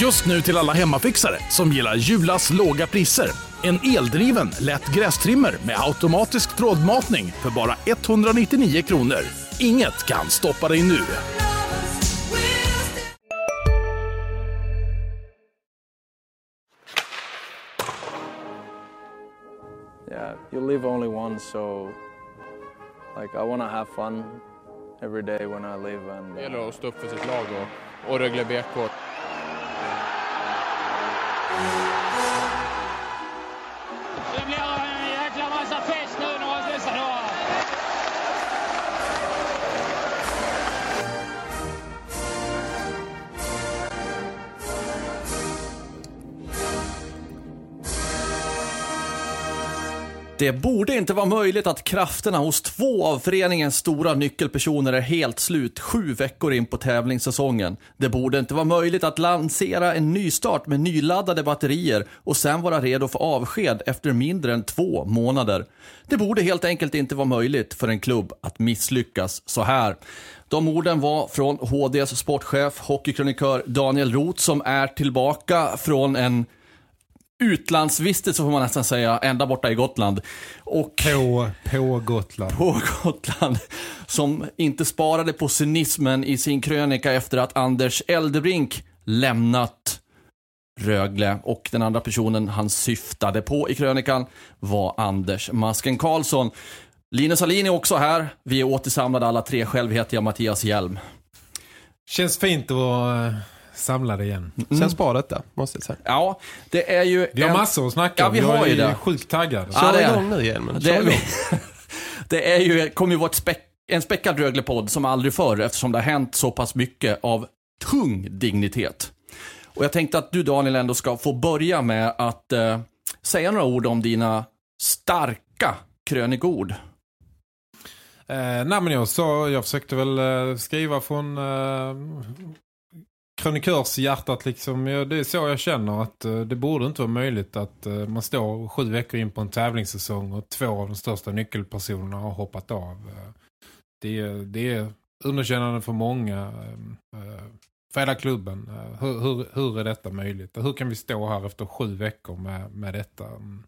Just nu till alla hemmafixare som gillar Julas låga priser. En eldriven, lätt grästrimmer med automatisk trådmatning för bara 199 kronor. Inget kan stoppa dig nu. yeah, you live only once, so like I want to have fun every day when I live. And Det gäller uh, att stå upp för sitt lag och, och Rögle BK. Det borde inte vara möjligt att krafterna hos två av föreningens stora nyckelpersoner är helt slut sju veckor in på tävlingssäsongen. Det borde inte vara möjligt att lansera en nystart med nyladdade batterier och sen vara redo för avsked efter mindre än två månader. Det borde helt enkelt inte vara möjligt för en klubb att misslyckas så här. De orden var från HDs sportchef, hockeykrönikör Daniel Roth som är tillbaka från en utlandsvistelse får man nästan säga, ända borta i Gotland. Och På, på Gotland. på Gotland, som inte sparade på cynismen i sin krönika efter att Anders Eldebrink lämnat Rögle. Och den andra personen han syftade på i krönikan var Anders Masken Karlsson. Linus Alin är också här. Vi är återsamlade alla tre. Själv heter jag Mattias Hjelm. Känns fint att vara eh, samlade igen. Känns bra detta, måste jag säga. Ja, det är ju... Vi har en- massor att snacka Ja, om. vi Jag har ju är det. sjukt taggad. Ja, Kör det är- igång nu igen. Men Det, igång. det är ju, kommer ju vara ett späck, en späckad Röglepodd som aldrig förr eftersom det har hänt så pass mycket av tung dignitet. Och jag tänkte att du Daniel ändå ska få börja med att eh, säga några ord om dina starka krönikord. Eh, nej men jag sa, jag försökte väl eh, skriva från eh, krönikörshjärtat liksom. Ja, det är så jag känner att eh, det borde inte vara möjligt att eh, man står sju veckor in på en tävlingssäsong och två av de största nyckelpersonerna har hoppat av. Eh, det, är- det är underkännande för många, eh, eh för hela klubben. Eh, hur, hur, hur är detta möjligt? Hur kan vi stå här efter sju veckor med, med detta? Mm.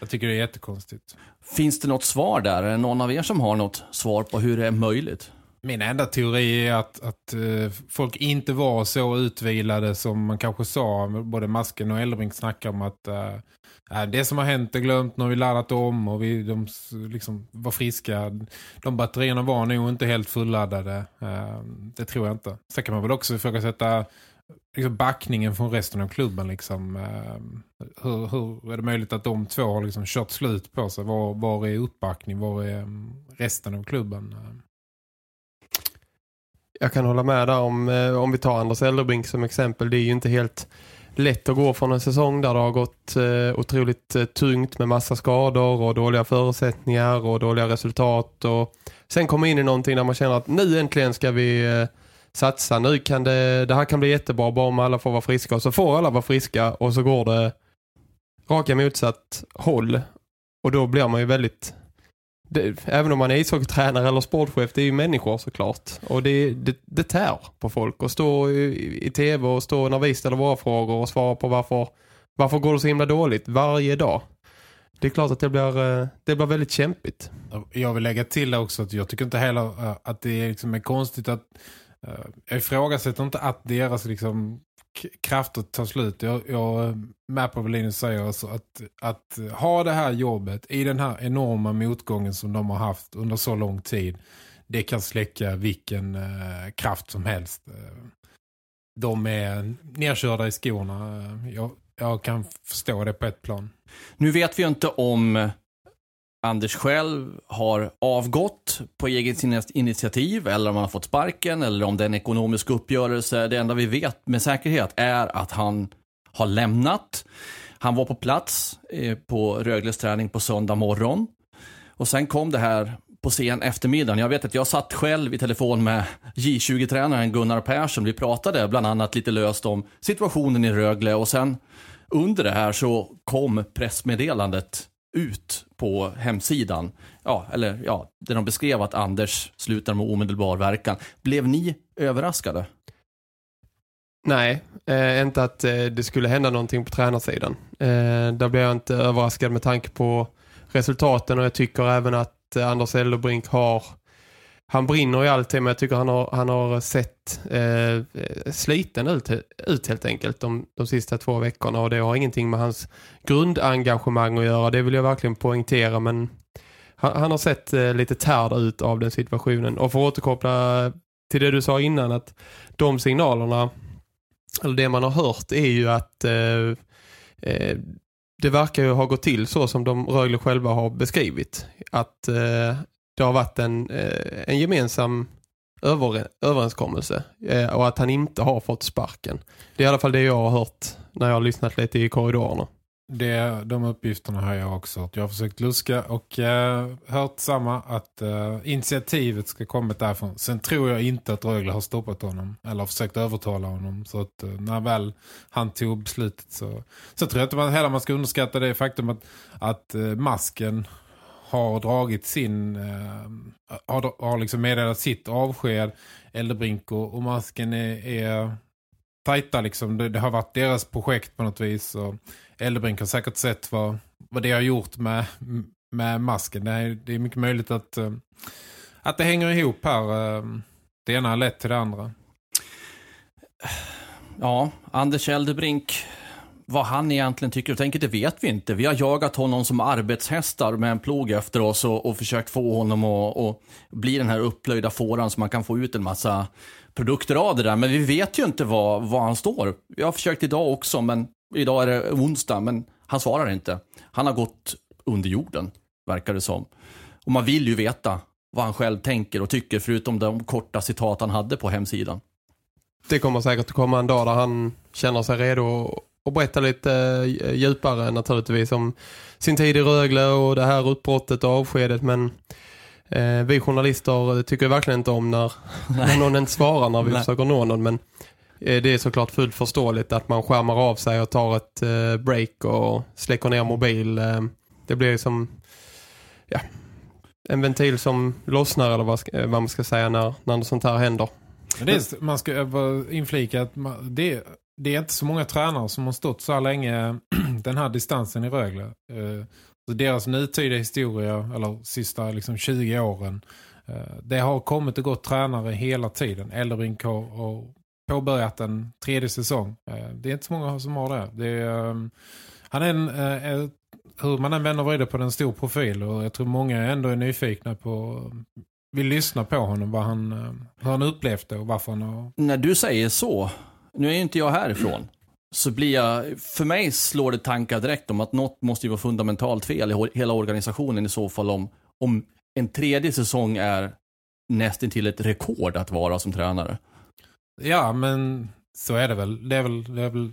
Jag tycker det är jättekonstigt. Finns det något svar där? Är det någon av er som har något svar på hur det är möjligt? Min enda teori är att, att eh, folk inte var så utvilade som man kanske sa. Både Masken och Eldring snackar om att eh, äh, det som har hänt är glömt när vi laddat om och vi de, liksom, var friska. De batterierna var nog inte helt fulladdade. Eh, det tror jag inte. Sen kan man väl också ifrågasätta liksom, backningen från resten av klubben. Liksom, eh, hur, hur är det möjligt att de två har liksom, kört slut på sig? Var, var är uppbackning? Var är mm, resten av klubben? Eh, jag kan hålla med där om, eh, om vi tar Anders Elderbrink som exempel. Det är ju inte helt lätt att gå från en säsong där det har gått eh, otroligt eh, tungt med massa skador och dåliga förutsättningar och dåliga resultat. Och sen komma in i någonting där man känner att nu äntligen ska vi eh, satsa. Nu kan det, det här kan bli jättebra bara om alla får vara friska. Och så får alla vara friska och så går det raka motsatt håll. Och då blir man ju väldigt det, även om man är ishockeytränare eller sportchef, det är ju människor såklart. Och det, det, det tär på folk att stå i, i tv och stå när vi ställer våra frågor och svara på varför, varför går det så himla dåligt varje dag. Det är klart att det blir, eh, det blir väldigt kämpigt. Jag vill lägga till också att jag tycker inte heller eh, att det är, liksom är konstigt att eh, jag ifrågasätter inte att deras liksom krafter tar slut. Jag, jag eh, med på vad Linus säger alltså att, att ha det här jobbet i den här enorma motgången som de har haft under så lång tid det kan släcka vilken eh, kraft som helst. Eh, de är nedkörda i skorna. Eh, jag, jag kan förstå det på ett plan. Nu vet vi ju inte om Anders själv har avgått på eget initiativ eller om han har fått sparken eller om det är en ekonomisk uppgörelse. Det enda vi vet med säkerhet är att han har lämnat. Han var på plats eh, på Rögles träning på söndag morgon. Och sen kom det här på sen eftermiddagen. Jag vet att jag satt själv i telefon med J20-tränaren Gunnar Persson. Vi pratade bland annat lite löst om situationen i Rögle och sen under det här så kom pressmeddelandet ut på hemsidan. Ja, eller ja, där de beskrev att Anders slutar med omedelbar verkan. Blev ni överraskade? Nej, eh, inte att eh, det skulle hända någonting på tränarsidan. Eh, där blev jag inte överraskad med tanke på resultaten och jag tycker även att eh, Anders Elderbrink har han brinner i alltid men jag tycker han har, han har sett eh, sliten ut, ut helt enkelt de, de sista två veckorna och det har ingenting med hans grundengagemang att göra. Det vill jag verkligen poängtera men han, han har sett eh, lite tärd ut av den situationen. Och för att återkoppla till det du sa innan att de signalerna eller det man har hört är ju att eh, eh, det verkar ju ha gått till så som de Rögle själva har beskrivit. Att eh, det har varit en, eh, en gemensam över, överenskommelse eh, och att han inte har fått sparken. Det är i alla fall det jag har hört när jag har lyssnat lite i korridorerna. Det, de uppgifterna har jag också hört. Jag har försökt luska och eh, hört samma att eh, initiativet ska komma därifrån. Sen tror jag inte att Rögle har stoppat honom eller försökt övertala honom. Så att eh, när väl han tog beslutet så, så tror jag inte man, heller man ska underskatta det faktum att, att eh, masken har dragit sin eh, har, har liksom meddelat sitt avsked Eldebrink och, och masken är, är tajta liksom. Det, det, har varit deras projekt på något vis och Eldebrink har säkert sett vad, vad det har gjort med, med masken. Det är, det är mycket möjligt att, eh, att det hänger ihop här. Eh, det ena har lett till det andra. Ja, Anders Eldebrink vad han egentligen tycker och tänker, det vet vi inte. Vi har jagat honom som arbetshästar med en plog efter oss och, och försökt få honom att, och bli den här upplöjda fåran så man kan få ut en massa produkter av det där. Men vi vet ju inte vad, vad han står. Jag har försökt idag också, men idag är det onsdag, men han svarar inte. Han har gått under jorden, verkar det som. Och man vill ju veta vad han själv tänker och tycker, förutom de korta citat han hade på hemsidan. Det kommer säkert att komma en dag där han känner sig redo och berätta lite eh, djupare naturligtvis om sin tid i Rögle och det här utbrottet och avskedet men eh, vi journalister tycker verkligen inte om när, när någon inte svarar när vi Nej. försöker nå någon men eh, det är såklart fullt förståeligt att man skärmar av sig och tar ett eh, break och släcker ner mobil. Eh, det blir som ja, en ventil som lossnar eller vad, vad man ska säga när, när sånt här händer. Det är, man ska inflika att man, det, det är inte så många tränare som har stått så här länge den här distansen i Rögle. Eh, så deras nutida historia, eller sista liksom 20 åren, eh, det har kommit och gått tränare hela tiden. Elderbrink har, påbörjat en tredje säsong. Eh, det är inte så många som har det. det är, ehm, han är en, eh, hur man än vänder vrider på den stor profil och jag tror många ändå är nyfikna på vill lyssna på honom, vad han, eh, hur han upplevt det och varför han har... När du säger så nu är ju inte jag härifrån. Så blir jag, för mig slår det tankar direkt om att något måste ju vara fundamentalt fel i hela organisationen i så fall om, om en tredje säsong är nästan till ett rekord att vara som tränare. Ja, men så är det väl. Det är väl, det är väl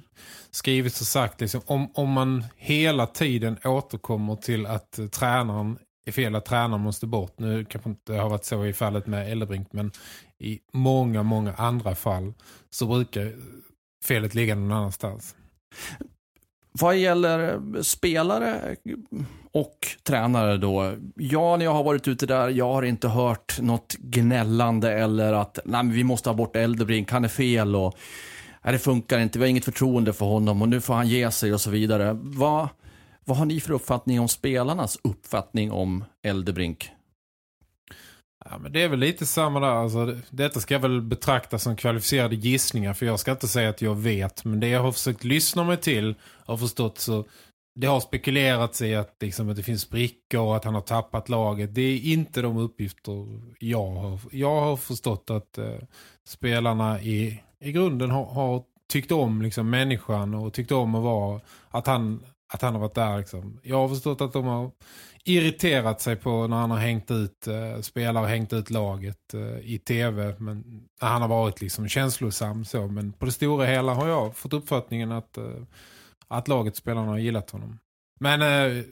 skrivet och sagt liksom, om, om man hela tiden återkommer till att eh, tränaren är fel att tränaren måste bort. Nu kanske inte har varit så i fallet med Ellebrink men i många, många andra fall så brukar felet ligga någon annanstans. Vad gäller spelare och tränare då. Ja, när jag har varit ute där, jag har inte hört något gnällande eller att nej, vi måste ha bort Eldebrink, han är fel och nej, det funkar inte, vi har inget förtroende för honom och nu får han ge sig och så vidare. Vad, vad har ni för uppfattning om spelarnas uppfattning om Eldebrink? Ja, men det är väl lite samma där. Alltså, detta ska jag väl betrakta som kvalificerade gissningar. För jag ska inte säga att jag vet. Men det jag har försökt lyssna mig till har förstått så... Det har spekulerats i att, liksom, att det finns sprickor och att han har tappat laget. Det är inte de uppgifter jag har. Jag har förstått att eh, spelarna i, i grunden har, har tyckt om liksom, människan och tyckt om att vara... Att han, att han har varit där. Liksom. Jag har förstått att de har irriterat sig på när han har hängt ut eh, spelare och hängt ut laget eh, i tv. Men han har varit liksom känslosam så. Men på det stora hela har jag fått uppfattningen att, eh, att laget spelarna har gillat honom. Men eh,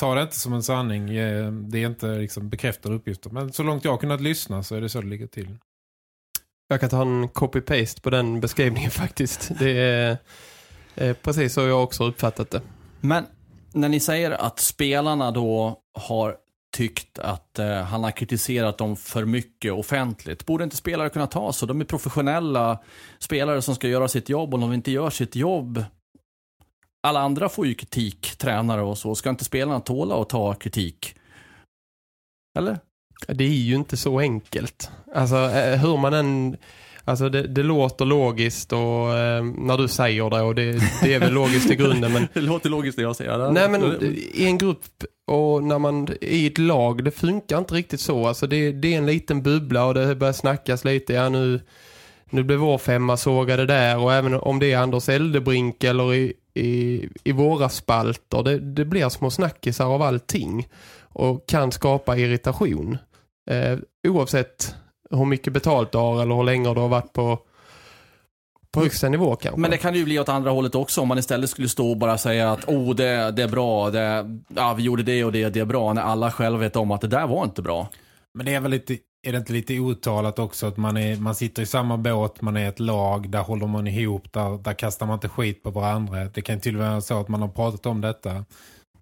ta det inte som en sanning. Eh, det är inte liksom bekräftade uppgifter. Men så långt jag har kunnat lyssna så är det så det ligger till. Jag kan ta en copy-paste på den beskrivningen faktiskt. Det är eh, precis så jag också uppfattat det. Men när ni säger att spelarna då har tyckt att eh, han har kritiserat dem för mycket offentligt. Borde inte spelare kunna ta så? De är professionella spelare som ska göra sitt jobb och om de inte gör sitt jobb alla andra får ju kritik, tränare och så. Ska inte spelarna tåla att ta kritik? Eller? Det är ju inte så enkelt. Alltså eh, hur man än... Alltså det, det låter logiskt och eh, när du säger det och det, det är väl logiskt i grunden men... det låter logiskt det jag säger. Nej men i en grupp och när man i ett lag, det funkar inte riktigt så. Alltså det, det är en liten bubbla och det börjar snackas lite. Ja nu, nu blev vår femma sågade där och även om det är Anders Eldebrink eller i, i, i våra spalter, det, det blir små snackisar av allting och kan skapa irritation. Eh, oavsett hur mycket betalt du har eller hur länge du har varit på, på högsta nivå kanske. Men det kan ju bli åt andra hållet också om man istället skulle stå och bara säga att oh, det, det är bra, det, ja, vi gjorde det och det, det är bra, när alla själva vet om att det där var inte bra. Men det är väl lite, är det inte lite outtalat också att man, är, man sitter i samma båt, man är ett lag, där håller man ihop, där, där kastar man inte skit på varandra. Det kan till och med vara så att man har pratat om detta.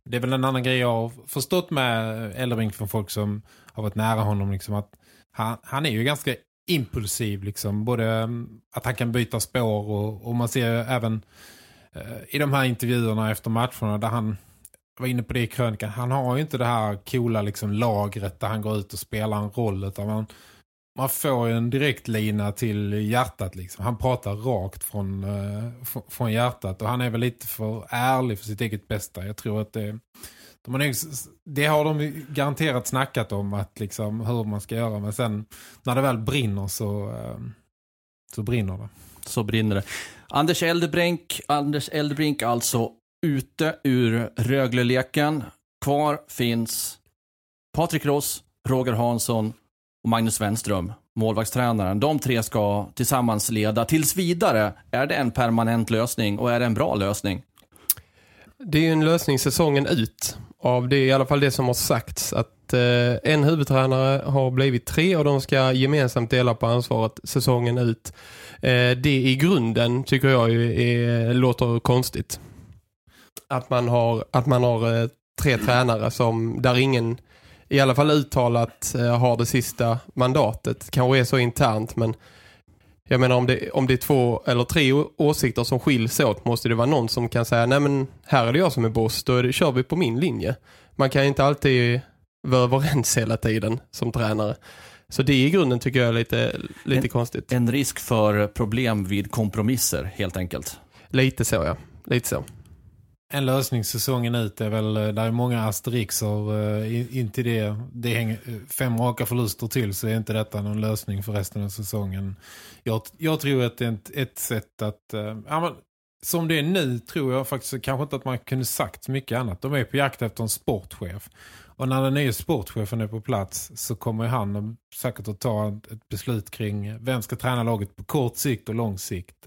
Det är väl en annan grej jag har förstått med Ellerbrink från folk som har varit nära honom. Liksom, att han, han är ju ganska impulsiv. Liksom, både mm, att han kan byta spår och, och man ser även eh, i de här intervjuerna efter matcherna där han var inne på det i krönikan. Han har ju inte det här coola liksom, lagret där han går ut och spelar en roll. Utan man, man får ju en direkt lina till hjärtat. Liksom. Han pratar rakt från, eh, från hjärtat. Och han är väl lite för ärlig för sitt eget bästa. Jag tror att det, de har, det har de garanterat snackat om. att liksom, hur man ska göra. Men sen när det väl brinner så, uh, så brinner det. Så brinner det. Anders Eldebrink, Anders Eldebrink alltså ute ur Rögle-leken. Kvar finns Patrik Ross, Roger Hansson och Magnus Wenström, målvaktstränaren. De tre ska tillsammans leda. Tills vidare, är det en permanent lösning och är det en bra lösning? Det är ju en lösning säsongen ut. Av det i alla fall det som har sagts att eh, en huvudtränare har blivit tre och de ska gemensamt dela på ansvaret säsongen ut. Eh, det i grunden tycker jag är, är, låter konstigt att man har, att man har eh, tre tränare som där ingen i alla fall uttalat eh, har det sista mandatet. Kanske är så internt men jag menar om det, om det är två eller tre åsikter som skiljs åt måste det vara någon som kan säga nej men här är det jag som är boss, då är det, kör vi på min linje. Man kan inte alltid vara överens hela tiden som tränare. Så det i grunden tycker jag är lite, lite en, konstigt. En risk för problem vid kompromisser helt enkelt. Lite så ja, lite så en lösning säsongen ut är väl, eh, där är många asterixer uh, in till det. det hänger, eh, fem raka förluster till så är inte detta någon lösning för resten av säsongen. Jag, jag tror att det är ett, ett sätt att, uh, ja, men, som det är nu tror jag faktiskt kanske inte att man kunde sagt mycket annat. De är på jakt efter en sportchef. Och när den nya sportchefen är på plats så kommer han säkert att ta ett beslut kring vem ska träna laget på kort sikt och lång sikt.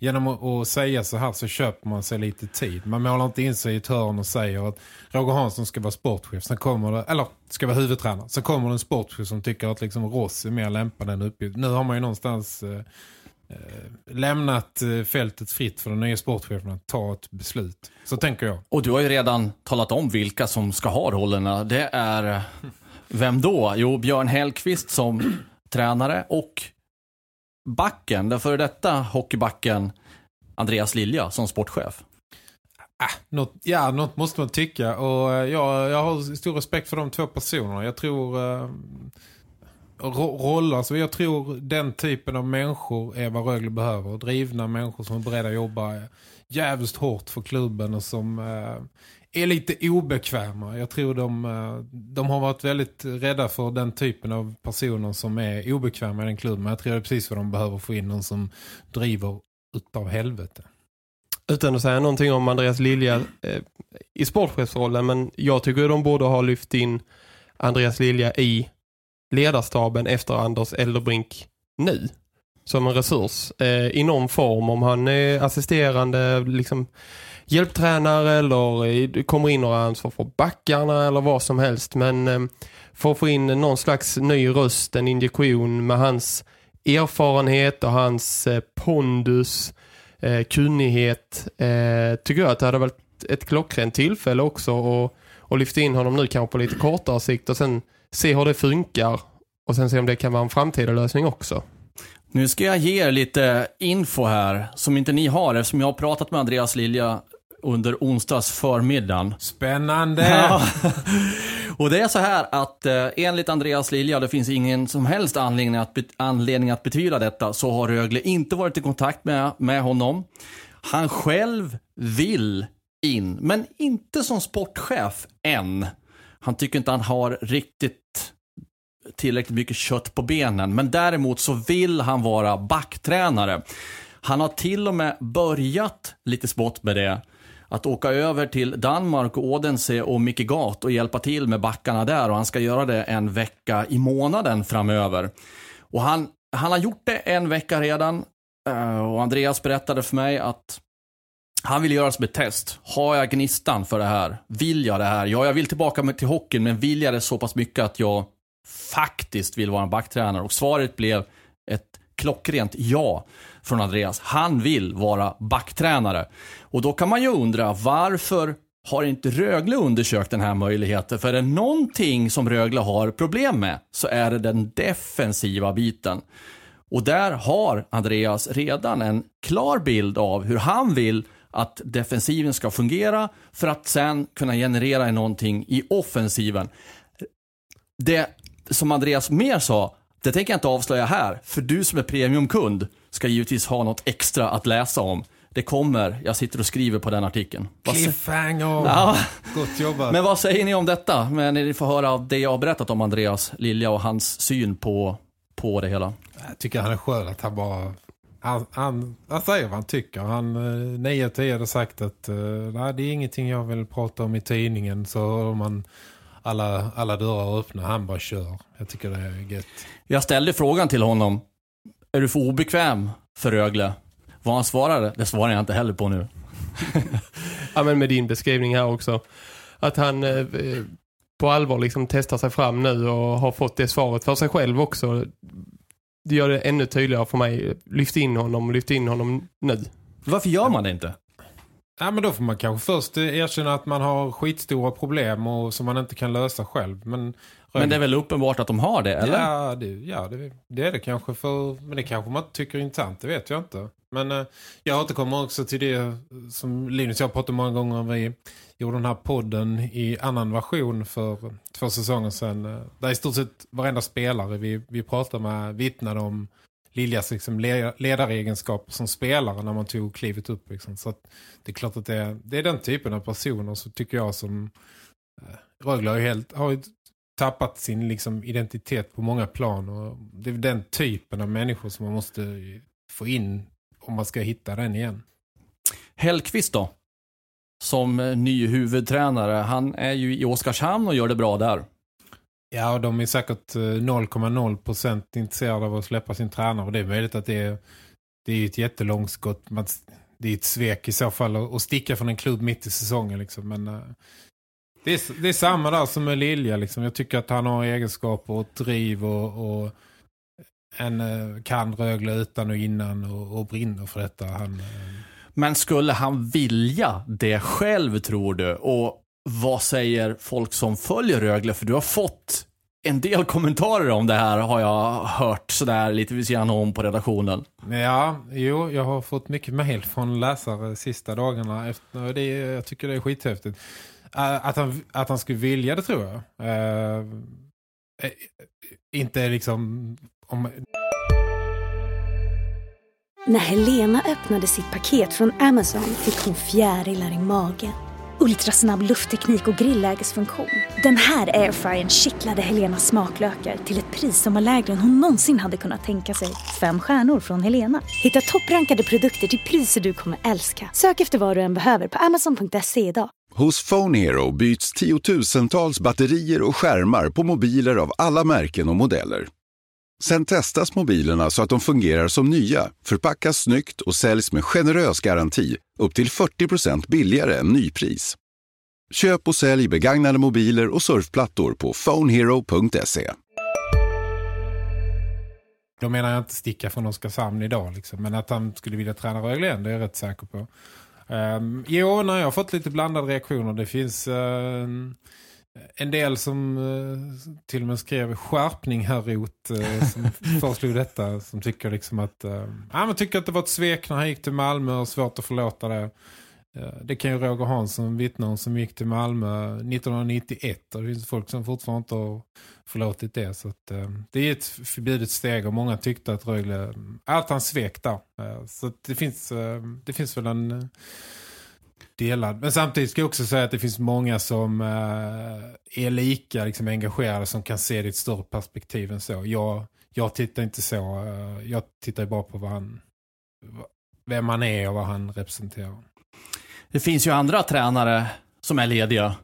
Genom att säga så här så köper man sig lite tid. Man målar inte in sig i ett hörn och säger att Roger Hansson ska vara sportchef. Sen kommer det, eller ska vara huvudtränare. Sen kommer det en sportchef som tycker att liksom Ross är mer lämpad än uppgift. Nu har man ju någonstans eh, eh lämnat eh, fältet fritt för den nya sportchefen att ta ett beslut. Så tänker jag. Och du har ju redan talat om vilka som ska ha rollerna. Det är, vem då? Jo, Björn Hellqvist som tränare och backen, den före detta hockeybacken Andreas Lilja som sportchef? Äh, något, ja, något måste man tycka. Och eh, ja, jag har stor respekt för de två personerna. Jag tror... Eh, roller, alltså jag tror den typen av människor är vad Rögle behöver. Drivna människor som är beredda att jobba jävligt hårt för klubben och som eh, är lite obekväma. Jag tror de, eh, de har varit väldigt rädda för den typen av personer som är obekväma i den klubben. Jag tror det är precis vad de behöver få in någon som driver utav helvete. Utan att säga någonting om Andreas Lilja eh, i sportchefsrollen, men jag tycker de borde ha lyft in Andreas Lilja i ledarstaben efter Anders Elderbrink nu som en resurs eh, i någon form om han är assisterande liksom hjälptränare eller kommer in några ansvar för backarna eller vad som helst. Men eh, för att få in någon slags ny röst, en injektion med hans erfarenhet och hans eh, pondus, eh, kunnighet tycker jag att det hade varit ett klockrent tillfälle också att och lyfta in honom nu kanske på lite kortare sikt och sen se hur det funkar och sen se om det kan vara en framtida lösning också. Nu ska jag ge er lite info här som inte ni har eftersom jag har pratat med Andreas Lilja under onsdags förmiddagen. Spännande! Ja. Och det är så här att eh, enligt Andreas Lilja, det finns ingen som helst anledning att, anledning att betvivla detta, så har Rögle inte varit i kontakt med, med honom. Han själv vill in, men inte som sportchef än. Han tycker inte han har riktigt tillräckligt mycket kött på benen, men däremot så vill han vara backtränare. Han har till och med börjat lite smått med det. Att åka över till Danmark och Odense och Micke Gat och hjälpa till med backarna där och han ska göra det en vecka i månaden framöver. Och han, han har gjort det en vecka redan eh, och Andreas berättade för mig att han vill göra som ett test. Har jag gnistan för det här? Vill jag det här? Ja, jag vill tillbaka till hockeyn, men vill jag det så pass mycket att jag faktiskt vill vara en backtränare? Och svaret blev ett klockrent ja från Andreas. Han vill vara backtränare. Och då kan man ju undra, varför har inte Rögle undersökt den här möjligheten? För är det någonting som Rögle har problem med så är det den defensiva biten. Och där har Andreas redan en klar bild av hur han vill att defensiven ska fungera för att sen kunna generera någonting i offensiven. Det som Andreas mer sa, det tänker jag inte avslöja här, för du som är premiumkund ska givetvis ha något extra att läsa om. Det kommer, jag sitter och skriver på den artikeln. Cliffhanger! Ja, Gott jobbat. men vad säger ni om detta? Men ni får höra av det jag har berättat om Andreas Lilja och hans syn på, på det hela. Jag tycker han är skön att han bara... Han, han, han säger vad han tycker. Han eh, 9 av 10 hade sagt att eh, nej, det är ingenting jag vill prata om i tidningen. Så man alla, alla dörrar öppna. Han bara kör. Jag tycker det är gött. Jag ställde frågan till honom. Är du för obekväm för Rögle? Vad han svarade, det svarar jag inte heller på nu. Ja, men med din beskrivning här också. Att han eh, eh, på allvar liksom testar sig fram nu och har fått det svaret för sig själv också. Det gör det ännu tydligare för mig. Lyft in honom, lyft in honom nu. Varför gör man det inte? Ja, men då får man kanske först eh, erkänna att man har skitstora problem och som man inte kan lösa själv. Men, Men det är väl uppenbart att de har det, eller? Ja, det, ja det, det är det kanske för... Men det kanske man tycker är intressant, det vet jag inte. Men eh, jag återkommer också till det som Linus och jag pratade många gånger om. Vi gjorde den här podden i annan version för två säsonger sedan. eh, Där i stort sett varenda spelare vi, vi pratade med vittnade om Liljas liksom, ledaregenskaper som spelare när man tog klivet upp. Liksom. Så att det är klart att det är, det är den typen av personer så tycker jag som eh, Rögle har ju helt, har ju tappat sin liksom, identitet på många plan. Och det är den typen av människor som man måste få in om man ska hitta den igen. Hellqvist då? Som eh, ny huvudtränare. Han är ju i Oskarshamn och gör det bra där. Ja, och de är säkert eh, 0,0% intresserade av att släppa sin tränare. Och det är möjligt att det är, det är ett jättelångt skott. Det är ett svek i så fall att, sticka från en klubb mitt i säsongen. Liksom. Men eh, det, är, det är samma där som med Lilja. Liksom. Jag tycker att han har egenskaper och driv och, och en eh, kan Rögle utan och innan och, och brinner för detta. Han, Men skulle han vilja det själv tror du? Och vad säger folk som följer Rögle? För du har fått en del kommentarer om det här har jag hört sådär lite vid sidan om på redaktionen. Ja, jo, jag har fått mycket mejl från läsare sista dagarna. Efter, det, är- jag tycker det är skithäftigt. Att han, att han skulle vilja det tror jag. Eh, inte liksom... Om, När Helena öppnade sitt paket från Amazon fick hon fjärilar i magen. Ultrasnabb luftteknik och grillägesfunktion. Den här airfryern kittlade Helenas smaklökar till ett pris som var lägre än hon någonsin hade kunnat tänka sig. Fem stjärnor från Helena. Hitta topprankade produkter till priser du kommer älska. Sök efter vad du än behöver på amazon.se idag. Hos Phone Hero byts tiotusentals batterier och skärmar på mobiler av alla märken och modeller. Sen testas mobilerna så att de fungerar som nya, förpackas snyggt och säljs med generös garanti upp till 40% billigare än nypris. Köp och sälj begagnade mobiler och surfplattor på phonehero.se. då menar jag inte sticka från Oskarshamn idag. Liksom, men att han skulle vilja träna Rögle igen, det är jag rätt säker på. Um, jo, nej, jag har fått lite blandade reaktioner. Det finns uh, en del som uh, till och med skrev skärpning här rot uh, som föreslog detta. Som tycker liksom att uh, ja, man tycker att det var ett svek när han gick till Malmö och svårt att förlåta det. Det kan ju Roger Hansson vittna om som gick till Malmö 1991 och det finns folk som fortfarande inte har förlåtit det. Så att, det är ett förbjudet steg och många tyckte att Rögle, att han svek där. så det finns, det finns väl en delad. Men samtidigt ska jag också säga att det finns många som eh, är lika liksom, engagerade som kan se det i ett större perspektiv än så. Jag, jag tittar inte så. Eh, jag tittar bara på vad han, vem han är och vad han representerar. Det finns ju andra tränare som är lediga.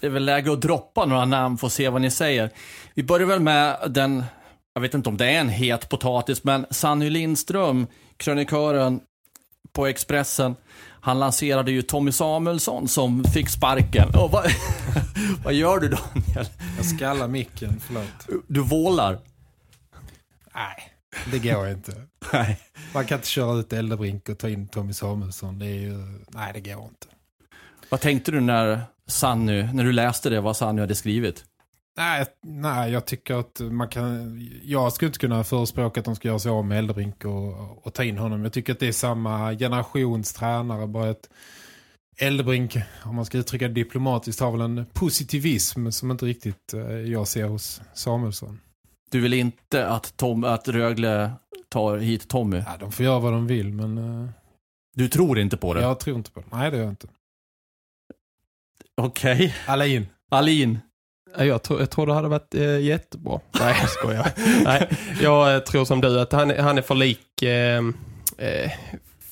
Det är väl läge att droppa några namn för att se vad ni säger. Vi börjar väl med den, jag vet inte om det är en het potatis, men Sanny Lindström, krönikören på Expressen, han lanserade ju Tommy Samuelsson som fick sparken. Oh, vad, vad gör du Daniel? Jag skallar micken, förlåt. Du vålar? Nej, det går inte. Nej. Man kan inte köra ut Eldebrink och ta in Tommy Samuelsson. Det är ju, nej, det går inte. Vad tänkte du när Sanny, när du läste det, vad Sanny hade skrivit? Nej, nej, jag tycker att man kan... Jag skulle inte kunna förespråka att de ska göra sig av med Eldebrink och, och ta in honom. Jag tycker att det är samma generations tränare, bara att Eldebrink, om man ska uttrycka det diplomatiskt, har väl en positivism som inte riktigt eh, jag ser hos Samuelsson. Du vill inte att, Tom, att Rögle tar hit Tommy? Ja, de får göra vad de vill, men... Uh... Du tror inte på det? Jag tror inte på det. Nej, det gör jag inte. Okej. Okay. Alin. Alin. Jag tror, jag tror det hade varit eh, jättebra. Nej, jag skojar. Nej, jag eh, tror som du att han, han är för lik... Eh, eh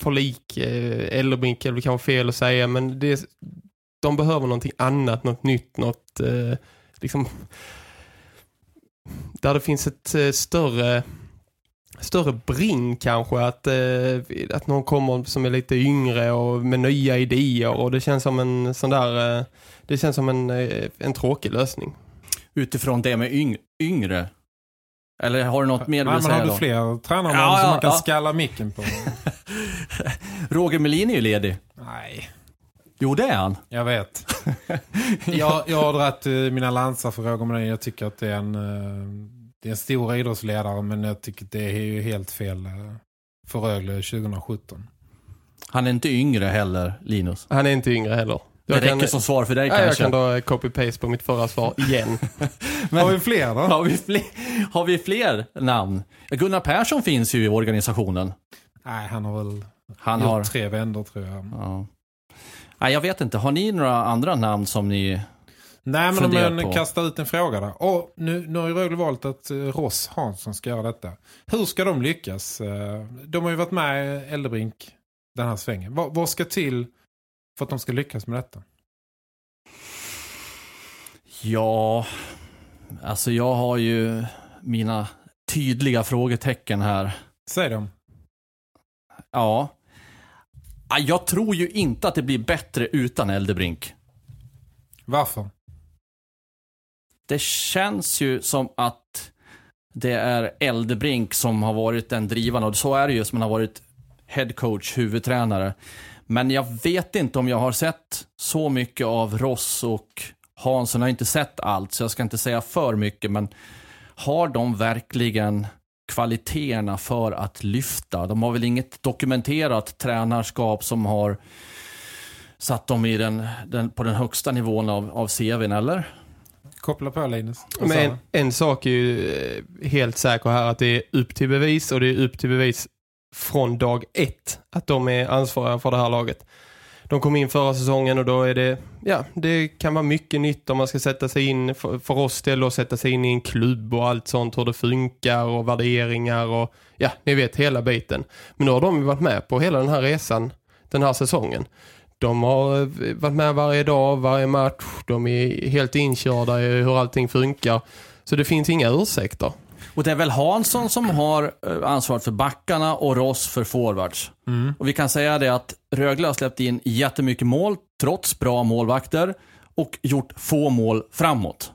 för lik eh, Ellerbrink är väl kanske fel att säga. Men det, de behöver någonting annat, något nytt, något... Eh, liksom... Där det finns ett eh, större större bring kanske att, eh, att någon kommer som är lite yngre och med nya idéer och det känns som en sån där eh, det känns som en, eh, en tråkig lösning. Utifrån det med yng yngre? Eller har du något mer du vill säga har du fler tränare ja, som ja, man kan ja. skalla micken på? Roger Melin är ju ledig. Nej. Jo, det är han. Jag vet. jag, jag har dragit mina lansar för Roger Melin. Jag tycker att det är en det är en stor idrottsledare men jag tycker det är ju helt fel eh, för Rögle 2017. Han är inte yngre heller, Linus. Han är inte yngre heller. Jag det räcker kan, som svar för dig ja, kanske. Jag kan då copy-paste på mitt förra svar igen. Men, har vi fler då? Har vi fler, har vi fler namn? Gunnar Persson finns ju i organisationen. Nej, han har väl han har tre vändor tror jag. Ja. Nej, jag vet inte. Har ni några andra namn som ni Nej, men om man kastar ut en fråga där. Och nu, nu har ju Rögle valt att eh, Ross Hansson ska göra detta. Hur ska de lyckas? Eh, de har ju varit med i Eldebrink den här svängen. Vad, vad ska till för att de ska lyckas med detta? Ja, alltså jag har ju mina tydliga frågetecken här. Säg dem. Ja. Jag tror ju inte att det blir bättre utan Eldebrink. Varför? Det känns ju som att det är Eldebrink som har varit den drivande och så är det ju som han har varit headcoach, huvudtränare. Men jag vet inte om jag har sett så mycket av Ross och Hansson Jag har inte sett allt så jag ska inte säga för mycket men har de verkligen kvaliteterna för att lyfta? De har väl inget dokumenterat tränarskap som har satt dem i den, den, på den högsta nivån av, av CVn, eller? Koppla på Linus. Men en, en, sak är ju eh, helt säker här att det är upp till bevis och det är upp till bevis från dag ett att de är ansvariga för det här laget. De kom in förra säsongen och då är det, ja, det kan vara mycket nytt om man ska sätta sig in för, för oss till att sätta sig in i en klubb och allt sånt, hur det funkar och värderingar och ja, ni vet hela biten. Men nu har de varit med på hela den här resan den här säsongen. De har eh, varit med varje dag, varje match. De är helt inkörda i hur allting funkar. Så det finns inga ursäkter. Och det är väl Hansson som har eh, ansvaret för backarna och Ross för forwards. Mm. Och vi kan säga det att Rögle har släppt in jättemycket mål trots bra målvakter och gjort få mål framåt.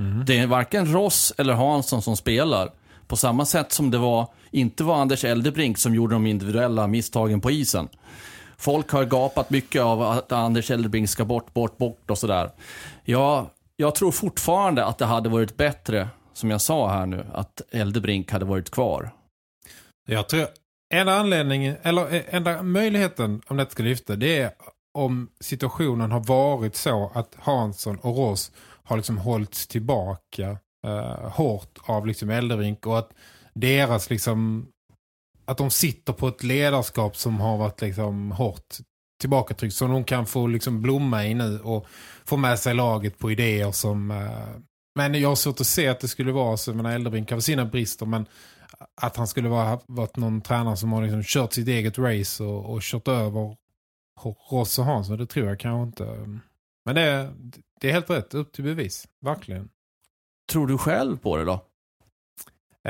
Mm. Det är varken Ross eller Hansson som spelar. På samma sätt som det var inte var Anders Eldebrink som gjorde de individuella misstagen på isen. Folk har gapat mycket av att Anders Eldebrink ska bort, bort, bort och sådär. Ja, jag tror fortfarande att det hade varit bättre, som jag sa här nu, att Eldebrink hade varit kvar. Jag tror enda anledningen, eller enda möjligheten om det ska lyfta, det är om situationen har varit så att Hansson och Ross har liksom hållits tillbaka eh, hårt av liksom Elderink och att deras liksom att de sitter på ett ledarskap som har varit liksom hårt tillbakatryckt som de kan få liksom blomma i nu och få med sig laget på idéer som eh, men jag har svårt att se att det skulle vara så, men Elderbrink har sina brister men att han skulle vara varit någon tränare som har liksom kört sitt eget race och, och kört över Ross och Hansson, det tror jag kanske inte. Men det är, det är helt rätt, upp till bevis, verkligen. Tror du själv på det då?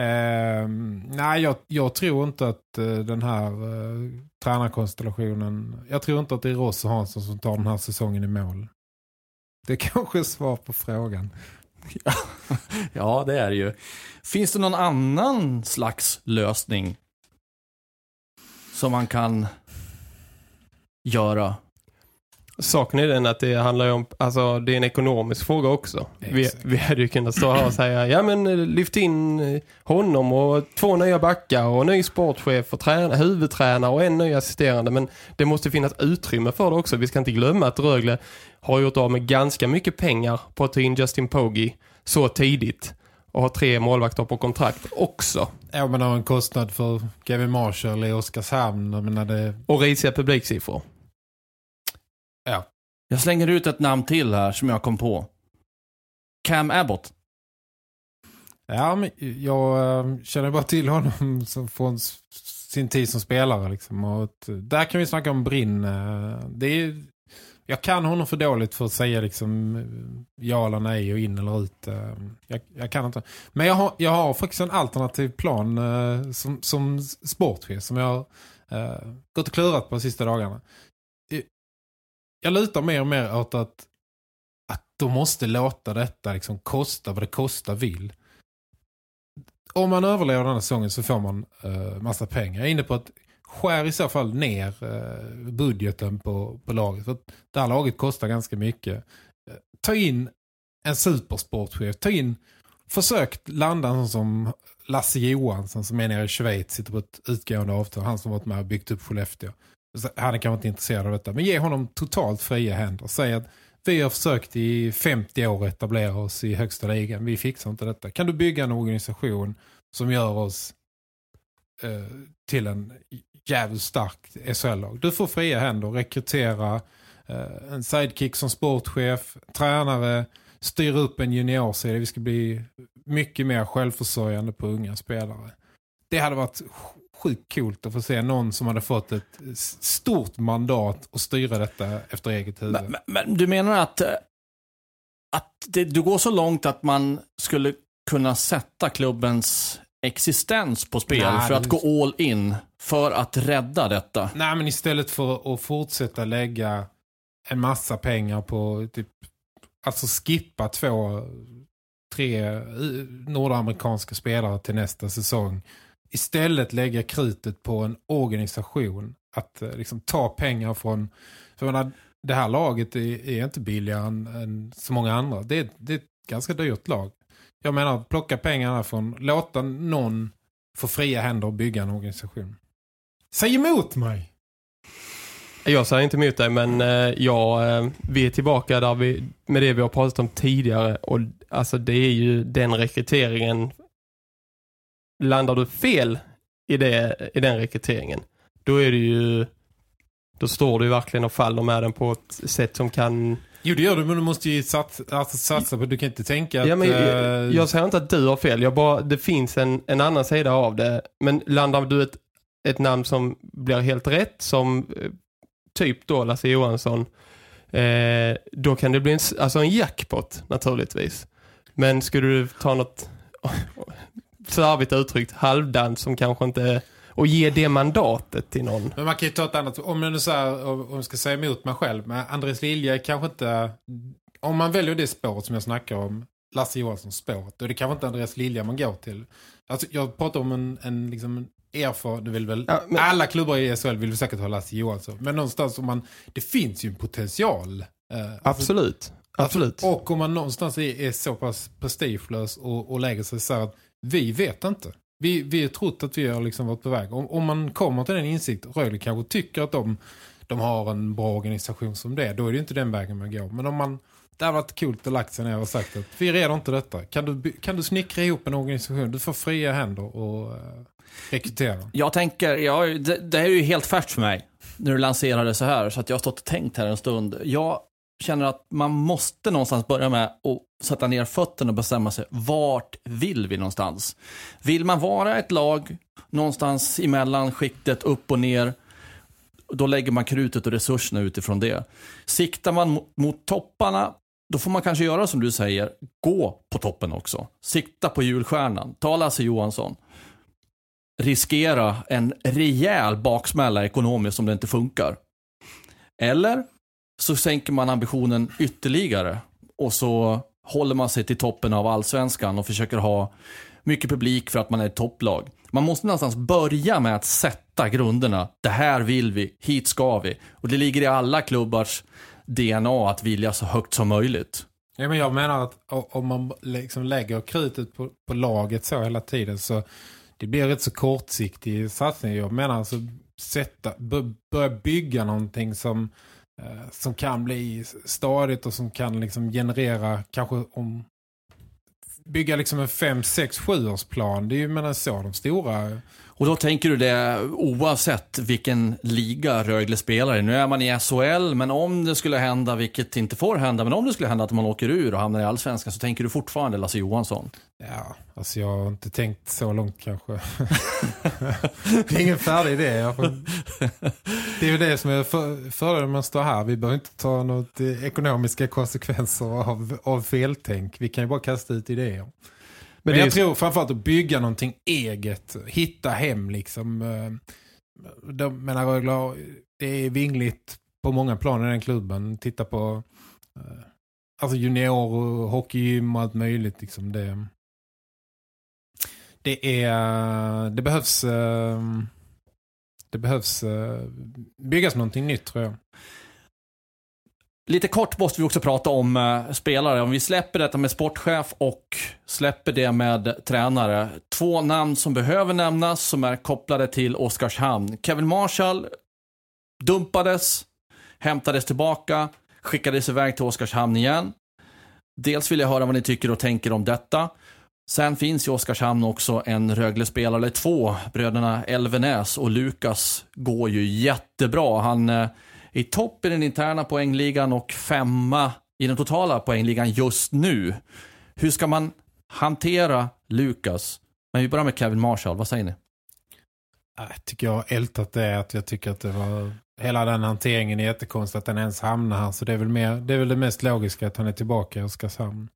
Eh, nej, jag, jag, tror inte att uh, den här uh, tränarkonstellationen, jag tror inte att det är Ross och Hansson som tar den här säsongen i mål. Det är kanske är svar på frågan. ja, det är det ju. Finns det någon annan slags lösning som man kan göra? Saken är den att det handlar om, alltså det är en ekonomisk fråga också. Vi, vi hade ju kunnat stå här och säga, ja men eh, lyft in eh, honom och två nya backar och ny sportchef och träna, huvudtränare och en ny assisterande. Men det måste finnas utrymme för det också. Vi ska inte glömma att Rögle har gjort av med ganska mycket pengar på att ta in Justin Pogge så tidigt och har tre målvakter på kontrakt också. Ja, men har en kostnad för Kevin Marshall i Oskarshamn. Jag det... Och risiga publiksiffror. Jag slänger ut ett namn till här som jag kom på. Cam Abbott. Ja, men jag eh, känner bara till honom från sin tid som spelare. Liksom. Och eh, där kan vi snacka om Brinn. Eh, det är jag kan honom för dåligt för att säga liksom ja eller nej och in eller ut. Jag, jag kan inte. Men jag har, jag har faktiskt en alternativ plan som, som sportchef som jag har gått och klurat på de sista dagarna. Jag lutar mer och mer åt att, att de måste låta detta liksom kosta vad det kosta vill. Om man överlever den här säsongen så får man uh, massa pengar. Jag är inne på att skär i så fall ner uh, budgeten på, på laget. För det här laget kostar ganska mycket. Uh, ta in en supersportchef. Ta in, försök landa en sån som Lasse Johansson som är nere i Schweiz, sitter på ett utgående avtal. Han som varit med och byggt upp Skellefteå. Han är kanske inte intresserad av detta. Men ge honom totalt fria händer. Säg att vi har försökt i 50 år etablera oss i högsta ligan. Vi fixar inte detta. Kan du bygga en organisation som gör oss eh, till en jävligt stark SHL-lag. Du får fria händer, rekrytera eh, en sidekick som sportchef, tränare, styra upp en juniorserie. Vi ska bli mycket mer självförsörjande på unga spelare. Det hade varit sjukt coolt att få se någon som hade fått ett stort mandat att styra detta efter eget huvud. Men, men du menar att, eh, att det, du går så långt att man skulle kunna sätta klubbens existens på spel Nej, för att gå all in för att rädda detta. Nej, men istället för att fortsätta lägga en massa pengar på typ, alltså skippa två, tre nordamerikanska spelare till nästa säsong. Istället lägga krutet på en organisation. Att eh, liksom ta pengar från, för menar, det här laget är, är inte billigare än, än, så många andra. Det är, det är ett ganska dyrt lag. Jag menar, plocka pengarna från, låta någon få fria händer och bygga en organisation. Säg emot mig! Jag säger inte emot dig, men eh, ja, eh, vi är tillbaka där vi, med det vi har pratat om tidigare. Och alltså det är ju den rekryteringen. Landar du fel i, det, i den rekryteringen, då är det ju då står du verkligen och faller med den på ett sätt som kan Jo, det gör du, men du måste ju satsa, alltså, satsa på, du kan inte tänka att... Ja, men, jag, eh, jag säger inte att du har fel, jag bara, det finns en, en annan sida av det. Men landar du ett, ett namn som blir helt rätt, som eh, typ då Lasse Johansson, eh, då kan det bli en, alltså en jackpot naturligtvis. Men skulle du ta något slarvigt uttryckt halvdant som kanske inte och ge det mandatet till någon. Men man kan ju ta ett annat, om jag nu så här, om jag ska säga emot mig själv, men Andres Lilja kanske inte, om man väljer det spåret som jag snackar om, Lasse Johanssons spåret, då är det kanske inte Andres Lilja man går till. Alltså, jag pratar om en, en, liksom, erfar, du vill väl, Ja, men- alla klubbar i SHL vill säkert ha Lasse Johansson. Men någonstans om man, det finns ju en potential. Eh, Absolut. Absolut. Och om man någonstans är, är så pass prestigelös och, och lägger sig så här att vi vet inte. Vi, vi har trott att vi har liksom varit på väg. Om, om man kommer till den insikt, Rögle kanske tycker att de, de har en bra organisation som det, då är det inte den vägen man går. Men om man, det har varit kul att lagt sig ner och sagt att vi reder inte detta. Kan du, kan du snickra ihop en organisation? Du får fria händer och eh, rekrytera. Jag tänker, ja, det, det är ju helt färskt för mig när du lanserade så här. Så att jag har stått och tänkt här en stund. Jag känner att man måste någonstans börja med att sätta ner fötterna och bestämma sig. Vart vill vi någonstans? Vill man vara ett lag någonstans emellan skiktet upp och ner då lägger man krutet och resurserna utifrån det. Siktar man mot, topparna, då får man kanske göra som du säger, gå på toppen också. Sikta på julstjärnan, ta Lasse Johansson. Riskera en rejäl baksmälla ekonomiskt om det inte funkar. Eller så sänker man ambitionen ytterligare och så håller man sig till toppen av allsvenskan och försöker ha mycket publik för att man är ett topplag. Man måste någonstans börja med att sätta grunderna. Det här vill vi, hit ska vi. Och det ligger i alla klubbars DNA att vilja så högt som möjligt. Ja, men jag menar att om man liksom lägger krutet på, på laget så hela tiden så det blir rätt så kortsiktig satsning. Jag menar alltså sätta, börja bygga någonting som, Eh, som kan bli stadigt och som kan liksom generera kanske om bygga liksom en 5, 6, 7 årsplan. Det är ju menar så de stora och då tänker du det oavsett vilken liga Rögle spelar i. Nu är man i SHL, men om det skulle hända, vilket inte får hända, men om det skulle hända att man åker ur och hamnar i Allsvenskan så tänker du fortfarande Lasse Johansson. Ja, alltså jag har inte tänkt så långt kanske. det är ingen färdig idé. Får... Det är ju det som är för, fördelen med att stå här. Vi behöver inte ta något eh, ekonomiska konsekvenser av, av feltänk. Vi kan ju bara kasta ut idéer. Men, Men jag tror framförallt att bygga någonting eget. Hitta hem liksom. eh, De, menar Rögle det är vingligt på många plan i den klubben. Titta på eh, alltså junior och hockeygym och allt möjligt. Liksom det, det är det behövs eh, det behövs eh, byggas någonting nytt tror jag. Lite kort måste vi också prata om eh, spelare. Om vi släpper detta med sportchef och släpper det med tränare. Två namn som behöver nämnas som är kopplade till Oskarshamn. Kevin Marshall dumpades, hämtades tillbaka, skickades iväg till Oskarshamn igen. Dels vill jag höra vad ni tycker och tänker om detta. Sen finns i Oskarshamn också en Rögle-spelare, eller två, bröderna Elvenäs och Lukas går ju jättebra. Han eh, i topp i den interna poängligan och femma i den totala poängligan just nu. Hur ska man hantera Lukas? Men vi börjar med Kevin Marshall, vad säger ni? Jag tycker jag har ältat det att jag tycker att det var hela den hanteringen är jättekonstigt att den ens hamnar här. Så det är väl, mer, det, är väl det mest logiska att han är tillbaka i Oskarshamn.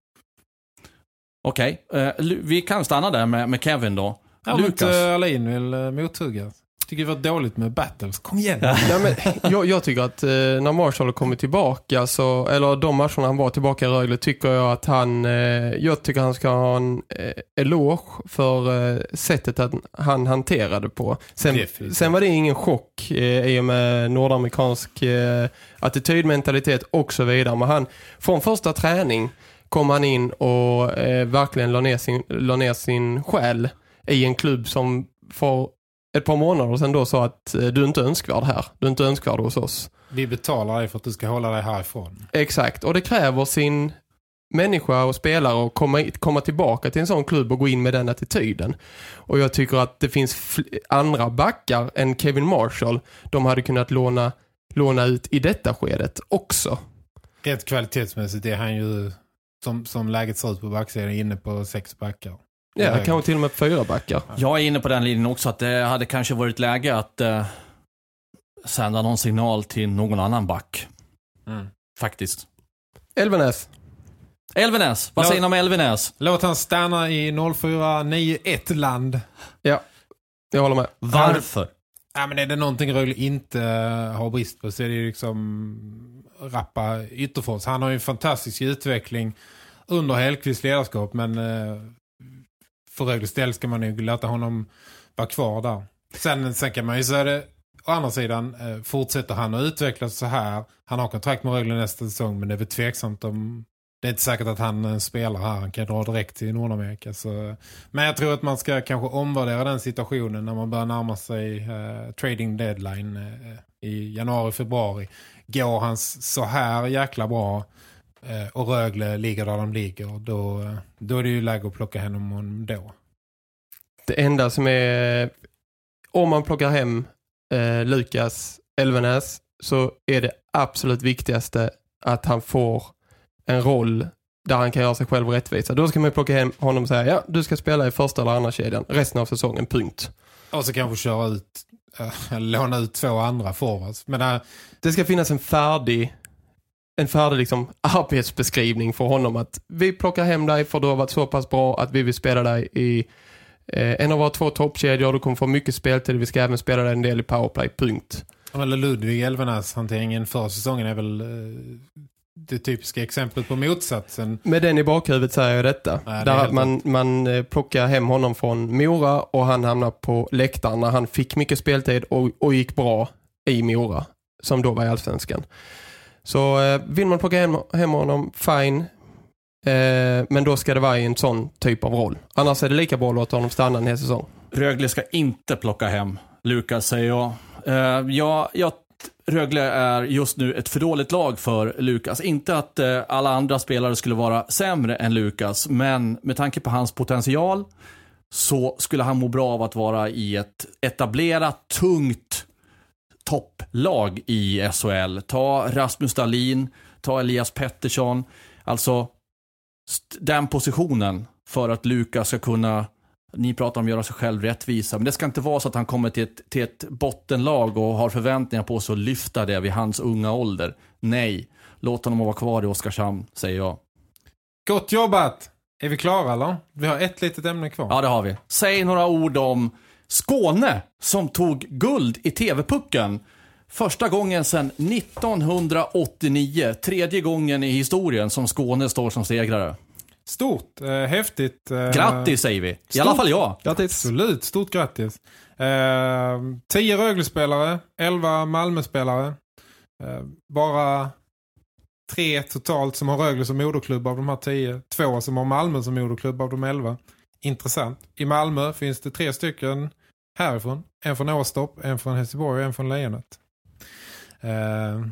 Okej, eh, Lu- vi kan stanna där med, med Kevin då. Ja, Lukas. Alin vill uh, mothugga. Tycker det var dåligt med battles. Kom igen. Nej, men jag, jag tycker att eh, när Marshall har kommit tillbaka, så, eller de matcherna han var tillbaka i Rögle, tycker jag att han, eh, jag tycker han ska ha en eh, eloge för eh, sättet att han hanterade på. Sen, Definitivt. sen var det ingen chock eh, i och med nordamerikansk eh, attitydmentalitet och så vidare. Men han, från första träning kom han in och eh, verkligen la ner, sin, la ner sin själ i en klubb som för ett par månader sedan då sa att eh, du är inte önskvärd här. Du är inte önskvärd hos oss. Vi betalar dig för att du ska hålla dig härifrån. Exakt. Och det kräver sin människa och spelare att komma, komma tillbaka till en sån klubb och gå in med den attityden. Och jag tycker att det finns andra backar än Kevin Marshall. De hade kunnat låna, låna ut i detta skedet också. Rent kvalitetsmässigt är han ju, som, som läget ser ut på backsidan, inne på sex backar. Ja, Nej. kanske till och med fyra backar. Jag är inne på den linjen också att det hade kanske varit läge att eh, sända någon signal till någon annan back. Mm. Faktiskt. Elvenäs. Elvenäs, vad Ja. säger ni om Elvenäs? Låt han stanna i 0491-land. Ja, jag håller med. Varför? Ja, men är det någonting Rögle inte eh, har brist på så är det ju liksom rappa Ytterfors. Han har ju en fantastisk utveckling under Hellqvists ledarskap men eh, för Rögles del ska man ju låta honom vara kvar där. Sen, sen kan man ju säga det, å andra sidan, eh, fortsätter han att utvecklas så här. Han har kontrakt med Rögle nästa säsong men det är väl tveksamt om... Det är inte säkert att han eh, spelar här. Han kan dra direkt till Nordamerika. Så, men jag tror att man ska kanske omvärdera den situationen när man börjar närma sig eh, trading deadline eh, i januari, februari. Går han så här jäkla bra och Rögle ligger där de ligger, då, eh, då är det ju läge att plocka hem honom då. Det enda som är... Om man plockar hem eh, Lukas Elvenäs så är det absolut viktigaste att han får en roll där han kan göra sig själv rättvisa. Då ska man plocka hem honom och säga ja, du ska spela i första eller andra kedjan resten av säsongen, punkt. Och så kanske köra ut, äh, låna ut två andra forwards. Men äh, det ska finnas en färdig en färdig liksom, arbetsbeskrivning för honom att vi plockar hem dig för du har varit så pass bra att vi vill spela dig i eh, en av våra två toppkedjor. Du kommer få mycket speltid. Vi ska även spela dig en del i powerplay, punkt. Eller Ludvig Elvenas hanteringen för säsongen är väl eh, det typiska exemplet på motsatsen. Med den i bakhuvudet säger jag detta. Nej, det där man, man eh, plockar hem honom från Mora och han hamnar på läktaren när han fick mycket speltid och, och gick bra i Mora som då var i Allsvenskan. Så eh, vill man plocka hem, hem honom, fine. Eh, men då ska det vara i en sån typ av roll. Annars är det lika bra att låta honom stanna en hel säsong. Rögle ska inte plocka hem Lukas, säger jag. Eh, jag Rögle är just nu ett för dåligt lag för Lukas. Inte att eh, alla andra spelare skulle vara sämre än Lukas, men med tanke på hans potential så skulle han må bra av att vara i ett etablerat, tungt topplag i SHL. Ta Rasmus Dahlin, ta Elias Pettersson. Alltså den positionen för att Lukas ska kunna ni pratar om att göra sig själv rättvisa, men det ska inte vara så att han kommer till ett, till ett bottenlag och har förväntningar på sig att lyfta det vid hans unga ålder. Nej, låt honom vara kvar i Oskarshamn, säger jag. Gott jobbat! Är vi klara eller? Vi har ett litet ämne kvar. Ja, det har vi. Säg några ord om Skåne som tog guld i TV-pucken. Första gången sedan 1989. Tredje gången i historien som Skåne står som segrare. Stort, eh, häftigt. Eh, grattis säger vi. I stort, alla fall jag. Grattis. Absolut, stort grattis. Eh, tio Rögle-spelare, elva Malmö-spelare. Eh, bara tre totalt som har Rögle som moderklubb av de här tio. Två som har Malmö som moderklubb av de elva. Intressant. I Malmö finns det tre stycken härifrån. En från Åstorp, en från Helsingborg och en från Lejonet. Eh,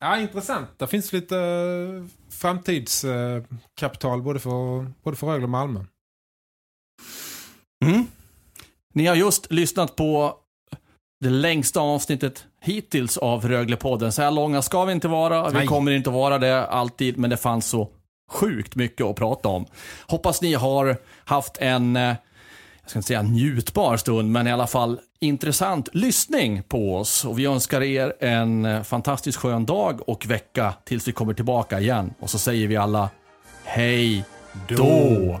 Ja, intressant. Det finns lite uh, framtidskapital uh, både, för, både för Rögle och Malmö. Mm. Ni har just lyssnat på det längsta avsnittet hittills av Röglepodden. Så här långa ska vi inte vara. Vi kommer inte vara det alltid, men det fanns så sjukt mycket att prata om. Hoppas ni har haft en uh, jag ska inte säga njutbar stund, men i alla fall intressant lyssning på oss. Och vi önskar er en fantastiskt skön dag och vecka tills vi kommer tillbaka igen. Och så säger vi alla hej då.